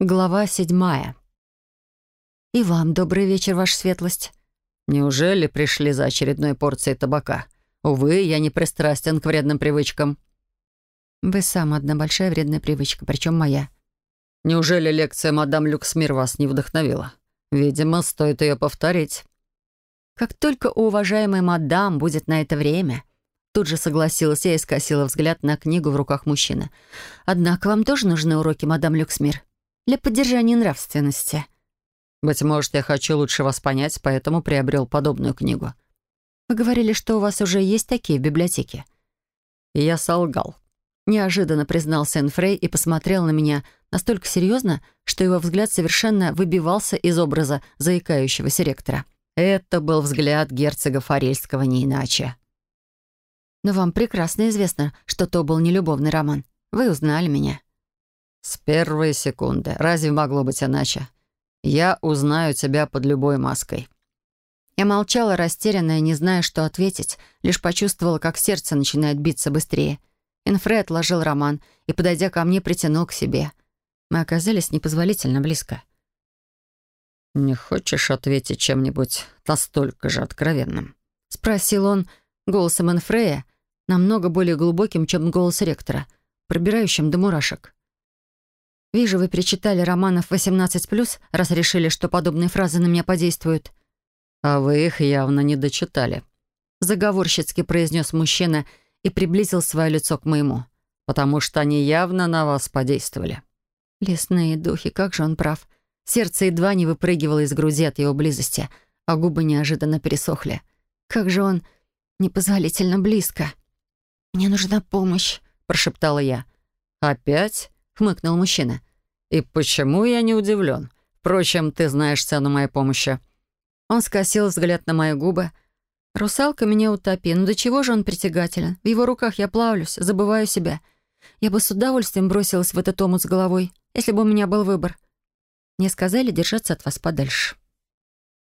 Глава седьмая. «И вам добрый вечер, ваша светлость». «Неужели пришли за очередной порцией табака? Увы, я не пристрастен к вредным привычкам». «Вы сам одна большая вредная привычка, причем моя». «Неужели лекция мадам Люксмир вас не вдохновила? Видимо, стоит ее повторить». «Как только у уважаемой мадам будет на это время...» Тут же согласилась я и скосила взгляд на книгу в руках мужчины. «Однако вам тоже нужны уроки, мадам Люксмир?» Для поддержания нравственности. Быть может, я хочу лучше вас понять, поэтому приобрел подобную книгу. Вы говорили, что у вас уже есть такие в библиотеке. И я солгал. Неожиданно признался Энфрей и посмотрел на меня настолько серьезно, что его взгляд совершенно выбивался из образа заикающегося ректора. Это был взгляд герцога Форельского не иначе. Но вам прекрасно известно, что то был не любовный роман. Вы узнали меня. «С первой секунды. Разве могло быть иначе? Я узнаю тебя под любой маской». Я молчала, растерянная, не зная, что ответить, лишь почувствовала, как сердце начинает биться быстрее. Инфрей отложил роман и, подойдя ко мне, притянул к себе. Мы оказались непозволительно близко. «Не хочешь ответить чем-нибудь настолько же откровенным?» — спросил он голосом Энфрея, намного более глубоким, чем голос ректора, пробирающим до мурашек. Вижу, вы перечитали романов 18+, раз решили, что подобные фразы на меня подействуют. А вы их явно не дочитали. Заговорщицки произнес мужчина и приблизил свое лицо к моему. Потому что они явно на вас подействовали. Лесные духи, как же он прав. Сердце едва не выпрыгивало из груди от его близости, а губы неожиданно пересохли. Как же он непозволительно близко. «Мне нужна помощь», — прошептала я. «Опять?» Хмыкнул мужчина. «И почему я не удивлен? Впрочем, ты знаешь цену моей помощи». Он скосил взгляд на мои губы. «Русалка меня утопи. Ну до чего же он притягателен? В его руках я плавлюсь, забываю себя. Я бы с удовольствием бросилась в этот омут с головой, если бы у меня был выбор. Мне сказали держаться от вас подальше».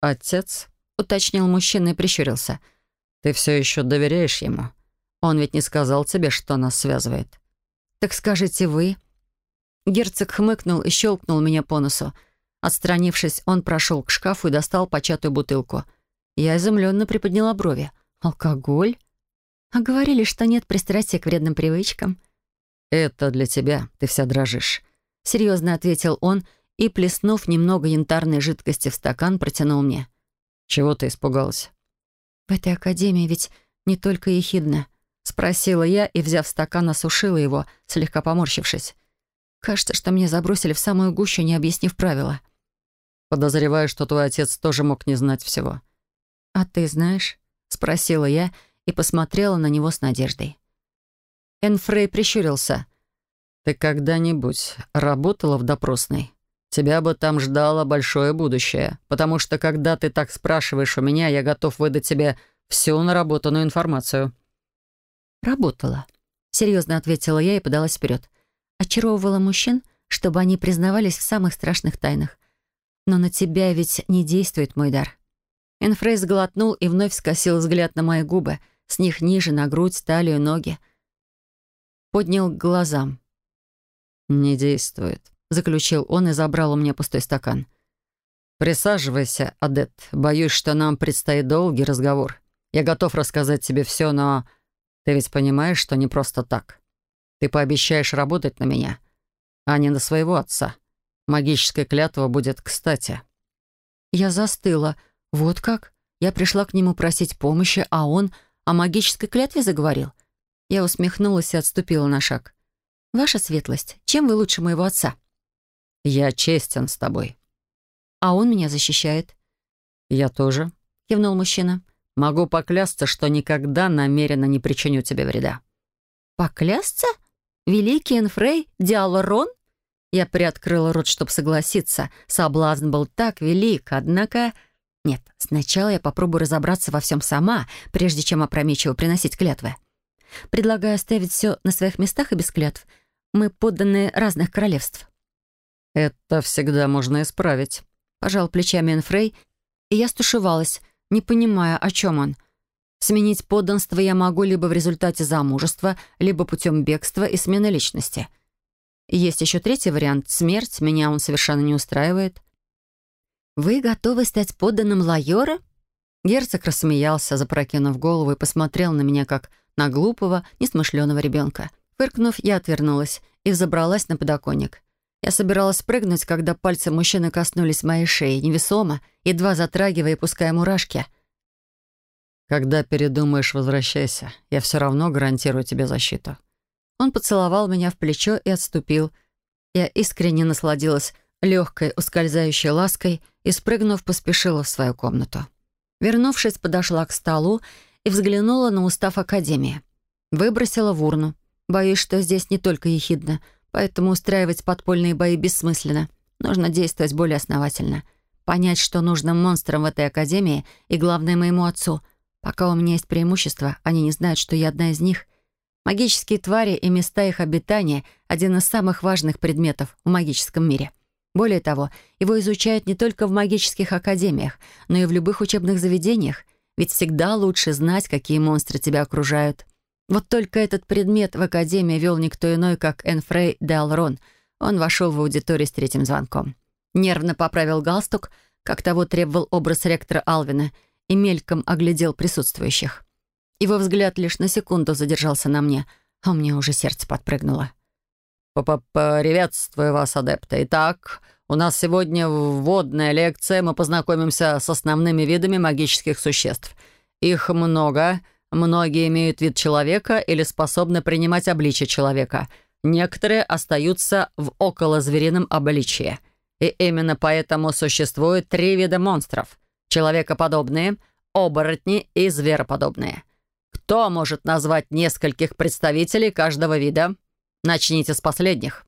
«Отец?» — уточнил мужчина и прищурился. «Ты все еще доверяешь ему? Он ведь не сказал тебе, что нас связывает». «Так скажите вы», Герцог хмыкнул и щелкнул меня по носу. Отстранившись, он прошел к шкафу и достал початую бутылку. Я изумленно приподняла брови. «Алкоголь?» «А говорили, что нет пристрастия к вредным привычкам». «Это для тебя, ты вся дрожишь», — серьезно ответил он и, плеснув немного янтарной жидкости в стакан, протянул мне. «Чего ты испугалась?» «В этой академии ведь не только ехидно», — спросила я и, взяв стакан, осушила его, слегка поморщившись. Кажется, что меня забросили в самую гущу, не объяснив правила. Подозреваю, что твой отец тоже мог не знать всего. «А ты знаешь?» — спросила я и посмотрела на него с надеждой. Энфрей прищурился. «Ты когда-нибудь работала в допросной? Тебя бы там ждало большое будущее, потому что, когда ты так спрашиваешь у меня, я готов выдать тебе всю наработанную информацию». «Работала», — серьезно ответила я и подалась вперед очаровывала мужчин, чтобы они признавались в самых страшных тайнах. Но на тебя ведь не действует мой дар. Энфрей сглотнул и вновь скосил взгляд на мои губы, с них ниже, на грудь, талию, ноги. Поднял к глазам. «Не действует», — заключил он и забрал у меня пустой стакан. «Присаживайся, Адет. Боюсь, что нам предстоит долгий разговор. Я готов рассказать тебе все, но ты ведь понимаешь, что не просто так». Ты пообещаешь работать на меня, а не на своего отца. Магическая клятва будет кстати». Я застыла. Вот как? Я пришла к нему просить помощи, а он о магической клятве заговорил. Я усмехнулась и отступила на шаг. «Ваша светлость, чем вы лучше моего отца?» «Я честен с тобой». «А он меня защищает». «Я тоже», — кивнул мужчина. «Могу поклясться, что никогда намеренно не причиню тебе вреда». «Поклясться?» Великий Энфрей Диалорон? Я приоткрыла рот, чтобы согласиться. Соблазн был так велик, однако... Нет, сначала я попробую разобраться во всем сама, прежде чем опрометчиво приносить клятвы. Предлагаю оставить все на своих местах и без клятв. Мы подданные разных королевств. «Это всегда можно исправить», — пожал плечами Энфрей, и я стушевалась, не понимая, о чем он. Сменить подданство я могу либо в результате замужества, либо путем бегства и смены личности. есть еще третий вариант — смерть. Меня он совершенно не устраивает. «Вы готовы стать подданным Лайора?» Герцог рассмеялся, запрокинув голову и посмотрел на меня, как на глупого, несмышленого ребенка. Фыркнув, я отвернулась и взобралась на подоконник. Я собиралась прыгнуть, когда пальцы мужчины коснулись моей шеи, невесомо, едва затрагивая и пуская мурашки. «Когда передумаешь, возвращайся. Я все равно гарантирую тебе защиту». Он поцеловал меня в плечо и отступил. Я искренне насладилась легкой, ускользающей лаской и, спрыгнув, поспешила в свою комнату. Вернувшись, подошла к столу и взглянула на устав Академии. Выбросила в урну. Боюсь, что здесь не только ехидно, поэтому устраивать подпольные бои бессмысленно. Нужно действовать более основательно. Понять, что нужно монстрам в этой Академии и, главное, моему отцу. Пока у меня есть преимущество, они не знают, что я одна из них. Магические твари и места их обитания — один из самых важных предметов в магическом мире — более того, его изучают не только в магических академиях, но и в любых учебных заведениях, ведь всегда лучше знать, какие монстры тебя окружают. Вот только этот предмет в академии вел никто иной, как Энфрей де Алрон. Он вошел в аудиторию с третьим звонком. Нервно поправил галстук, как того требовал образ ректора Алвина, и мельком оглядел присутствующих. Его взгляд лишь на секунду задержался на мне, а у меня уже сердце подпрыгнуло. «Приветствую вас, адепты. Итак, у нас сегодня вводная лекция. Мы познакомимся с основными видами магических существ. Их много. Многие имеют вид человека или способны принимать обличие человека. Некоторые остаются в околозверином обличии. И именно поэтому существует три вида монстров. Человекоподобные, оборотни и звероподобные. Кто может назвать нескольких представителей каждого вида?» Начните с последних».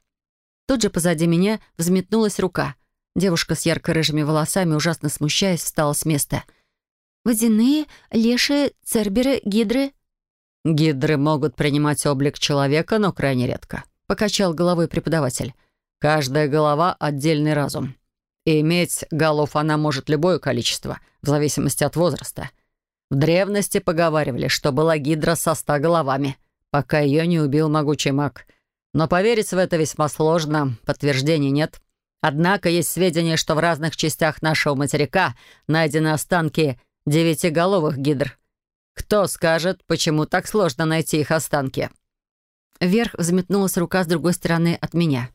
Тут же позади меня взметнулась рука. Девушка с ярко-рыжими волосами, ужасно смущаясь, встала с места. «Водяные, лешие, церберы, гидры?» «Гидры могут принимать облик человека, но крайне редко», — покачал головой преподаватель. «Каждая голова — отдельный разум. И иметь голов она может любое количество, в зависимости от возраста. В древности поговаривали, что была гидра со ста головами, пока ее не убил могучий маг. Но поверить в это весьма сложно, подтверждений нет. Однако есть сведения, что в разных частях нашего материка найдены останки девятиголовых гидр. Кто скажет, почему так сложно найти их останки? Вверх взметнулась рука с другой стороны от меня.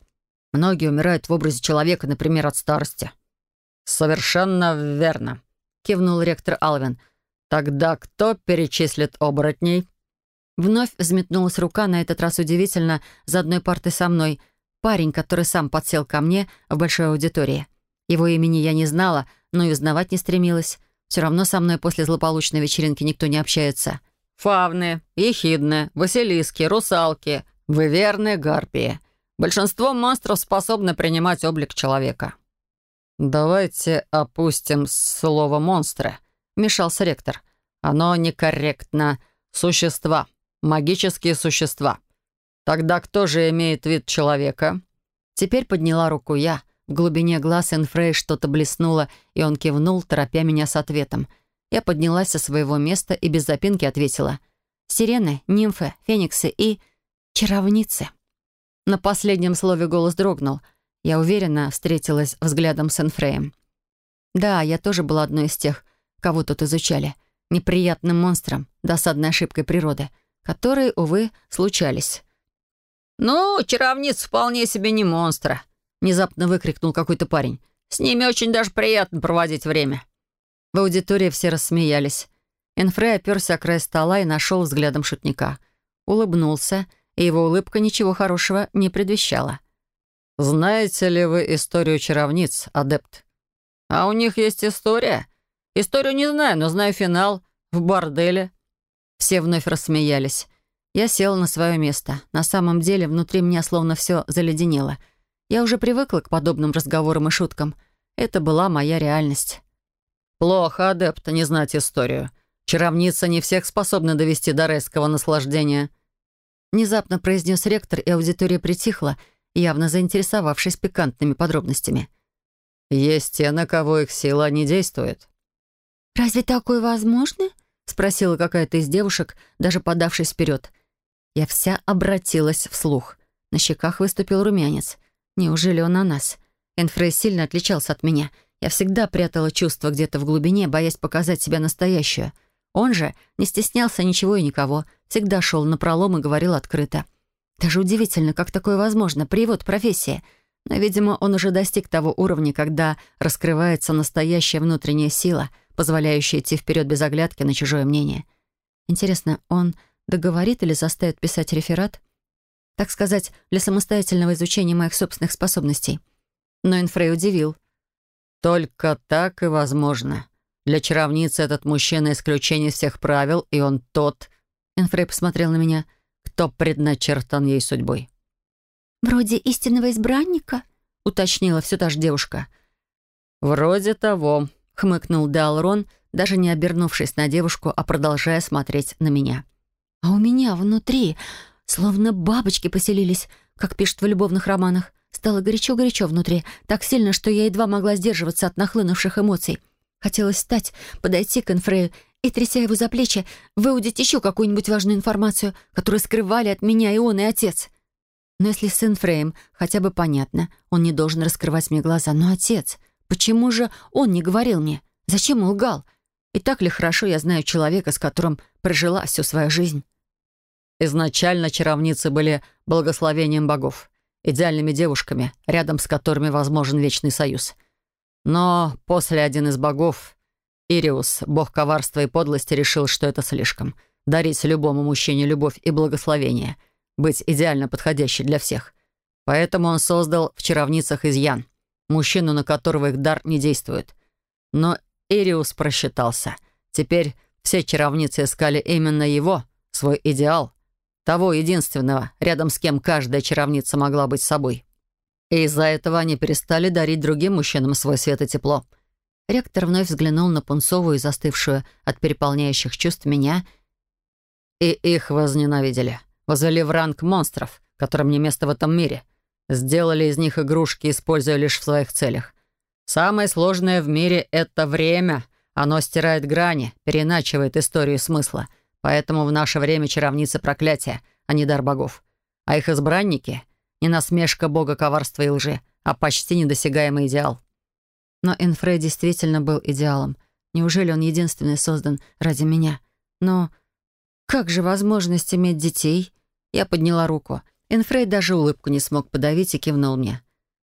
Многие умирают в образе человека, например, от старости. «Совершенно верно», — кивнул ректор Алвин. «Тогда кто перечислит оборотней?» Вновь взметнулась рука, на этот раз удивительно, за одной партой со мной. Парень, который сам подсел ко мне в большой аудитории. Его имени я не знала, но и узнавать не стремилась. Все равно со мной после злополучной вечеринки никто не общается. «Фавны, ехидны, василиски, русалки, выверны, гарпии. Большинство монстров способны принимать облик человека». «Давайте опустим слово «монстры», — вмешался ректор. «Оно некорректно. Существа. Магические существа. Тогда кто же имеет вид человека? Теперь подняла руку я. В глубине глаз Энфрей что-то блеснуло, и он кивнул, торопя меня с ответом. Я поднялась со своего места и без запинки ответила. «Сирены, нимфы, фениксы и... чаровницы». На последнем слове голос дрогнул. Я уверенно встретилась взглядом с Энфреем. Да, я тоже была одной из тех, кого тут изучали. Неприятным монстром, досадной ошибкой природы — которые, увы, случались. «Ну, чаровниц вполне себе не монстра», — внезапно выкрикнул какой-то парень. «С ними очень даже приятно проводить время». В аудитории все рассмеялись. Энфрей оперся о край стола и нашел взглядом шутника. Улыбнулся, его улыбка ничего хорошего не предвещала. «Знаете ли вы историю чаровниц, адепт?» «А у них есть история?» «Историю не знаю, но знаю финал. В борделе. Все вновь рассмеялись. Я села на свое место. На самом деле, внутри меня словно все заледенело. Я уже привыкла к подобным разговорам и шуткам. Это была моя реальность. «Плохо, адепт, не знать историю. Чаровница не всех способна довести до резкого наслаждения». Внезапно произнес ректор, и аудитория притихла, явно заинтересовавшись пикантными подробностями. «Есть те, на кого их сила не действует». «Разве такое возможно?» — спросила какая-то из девушек, даже подавшись вперед. Я вся обратилась вслух. На щеках выступил румянец. Неужели он на нас? Энфрей сильно отличался от меня. Я всегда прятала чувства где-то в глубине, боясь показать себя настоящую. Он же не стеснялся ничего и никого, всегда шел на пролом и говорил открыто. Даже удивительно, как такое возможно, при его профессии. Но, видимо, он уже достиг того уровня, когда раскрывается настоящая внутренняя сила, позволяющая идти вперед без оглядки на чужое мнение. Интересно, он договорит или заставит писать реферат? Так сказать, для самостоятельного изучения моих собственных способностей. Но Инфрей удивил. «Только так и возможно. Для чаровницы этот мужчина исключение всех правил, и он тот...» Инфрей посмотрел на меня. «Кто предначертан ей судьбой?» «Вроде истинного избранника?» — уточнила все та же девушка. «Вроде того», — хмыкнул Далрон, даже не обернувшись на девушку, а продолжая смотреть на меня. «А у меня внутри словно бабочки поселились, как пишут в любовных романах. Стало горячо-горячо внутри, так сильно, что я едва могла сдерживаться от нахлынувших эмоций. Хотелось встать, подойти к Энфрею и, тряся его за плечи, выудить еще какую-нибудь важную информацию, которую скрывали от меня и он, и отец. Но если с Энфреем хотя бы понятно, он не должен раскрывать мне глаза. Но отец, почему же он не говорил мне? Зачем лгал? И так ли хорошо я знаю человека, с которым прожила всю свою жизнь? Изначально чаровницы были благословением богов, идеальными девушками, рядом с которыми возможен вечный союз. Но после один из богов, Ириус, бог коварства и подлости, решил, что это слишком. Дарить любому мужчине любовь и благословение, быть идеально подходящей для всех. Поэтому он создал в чаровницах изъян, мужчину, на которого их дар не действует. Но Ириус просчитался. Теперь все чаровницы искали именно его, свой идеал, того единственного, рядом с кем каждая чаровница могла быть собой. И из-за этого они перестали дарить другим мужчинам свой свет и тепло. Ректор вновь взглянул на пунцовую и застывшую от переполняющих чувств меня. И их возненавидели. Возвели в ранг монстров, которым не место в этом мире. Сделали из них игрушки, используя лишь в своих целях. Самое сложное в мире — это время. Оно стирает грани, переначивает историю смысла. Поэтому в наше время чаровницы проклятия, а не дар богов. А их избранники — не насмешка бога коварства и лжи, а почти недосягаемый идеал. Но Энфрей действительно был идеалом. Неужели он единственный создан ради меня? Но как же возможность иметь детей? Я подняла руку. Энфрей даже улыбку не смог подавить и кивнул мне.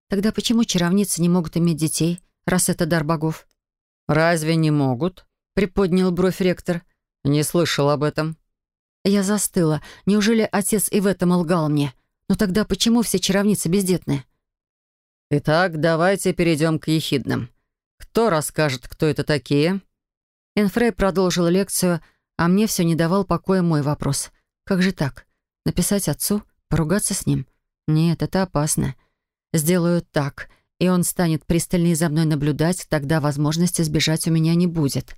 Тогда почему чаровницы не могут иметь детей, раз это дар богов? «Разве не могут?» — приподнял бровь ректор. «Не слышал об этом». Я застыла. Неужели отец и в этом лгал мне? Но тогда почему все чаровницы бездетные? «Итак, давайте перейдем к ехидным. Кто расскажет, кто это такие?» Энфрей продолжил лекцию, а мне все не давал покоя мой вопрос. «Как же так? Написать отцу? Поругаться с ним? Нет, это опасно. Сделаю так, и он станет пристальнее за мной наблюдать, тогда возможности сбежать у меня не будет.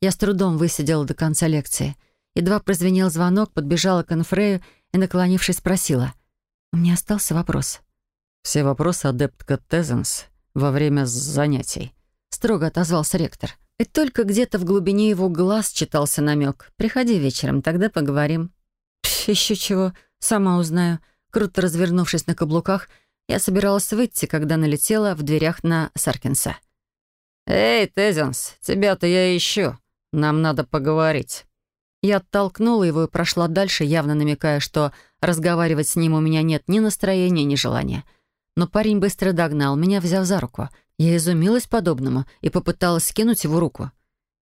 Я с трудом высидела до конца лекции. Едва прозвенел звонок, подбежала к Анфрею и, наклонившись, спросила. У меня остался вопрос. «Все вопросы, адептка Тезенс, во время занятий», — строго отозвался ректор. И только где-то в глубине его глаз читался намек. «Приходи вечером, тогда поговорим». «Еще чего, сама узнаю». Круто развернувшись на каблуках, я собиралась выйти, когда налетела в дверях на Саркинса. «Эй, Тезенс, тебя-то я ищу. Нам надо поговорить». Я оттолкнула его и прошла дальше, явно намекая, что разговаривать с ним у меня нет ни настроения, ни желания. Но парень быстро догнал, меня взяв за руку. Я изумилась подобному и попыталась скинуть его руку.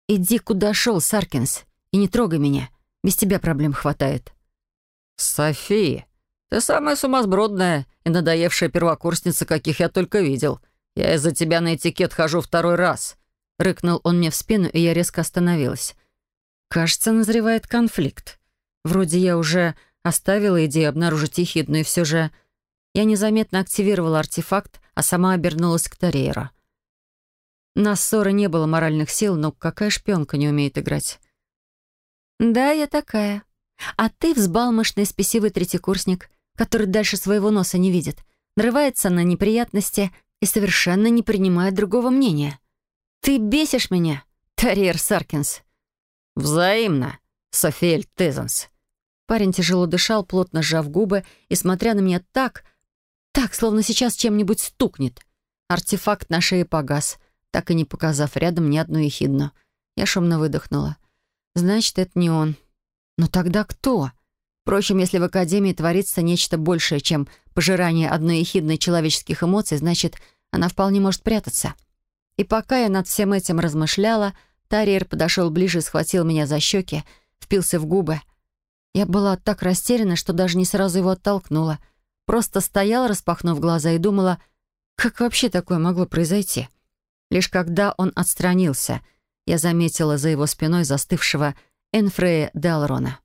«Иди, куда шел, Саркинс, и не трогай меня. Без тебя проблем хватает». «София, ты самая сумасбродная и надоевшая первокурсница, каких я только видел. Я из-за тебя на этикет хожу второй раз». Рыкнул он мне в спину, и я резко остановилась. Кажется, назревает конфликт. Вроде я уже оставила идею обнаружить ехидную, и все же... Я незаметно активировала артефакт, а сама обернулась к Тарейру. На ссоры не было моральных сил, но какая шпионка не умеет играть? «Да, я такая. А ты взбалмошный спесивый третьекурсник который дальше своего носа не видит, нарывается на неприятности и совершенно не принимает другого мнения. Ты бесишь меня, Тарьер Саркинс. Взаимно, Софиэль Тезенс. Парень тяжело дышал, плотно сжав губы и смотря на меня так, так, словно сейчас чем-нибудь стукнет. Артефакт на шее погас, так и не показав рядом ни одну ехидну. Я шумно выдохнула. Значит, это не он. Но тогда кто? Впрочем, если в Академии творится нечто большее, чем пожирание одной ехидной человеческих эмоций, значит, она вполне может прятаться. И пока я над всем этим размышляла, Тарьер подошел ближе, схватил меня за щеки, впился в губы. Я была так растеряна, что даже не сразу его оттолкнула. Просто стояла, распахнув глаза, и думала, как вообще такое могло произойти? Лишь когда он отстранился, я заметила за его спиной застывшего Энфрея Далрона.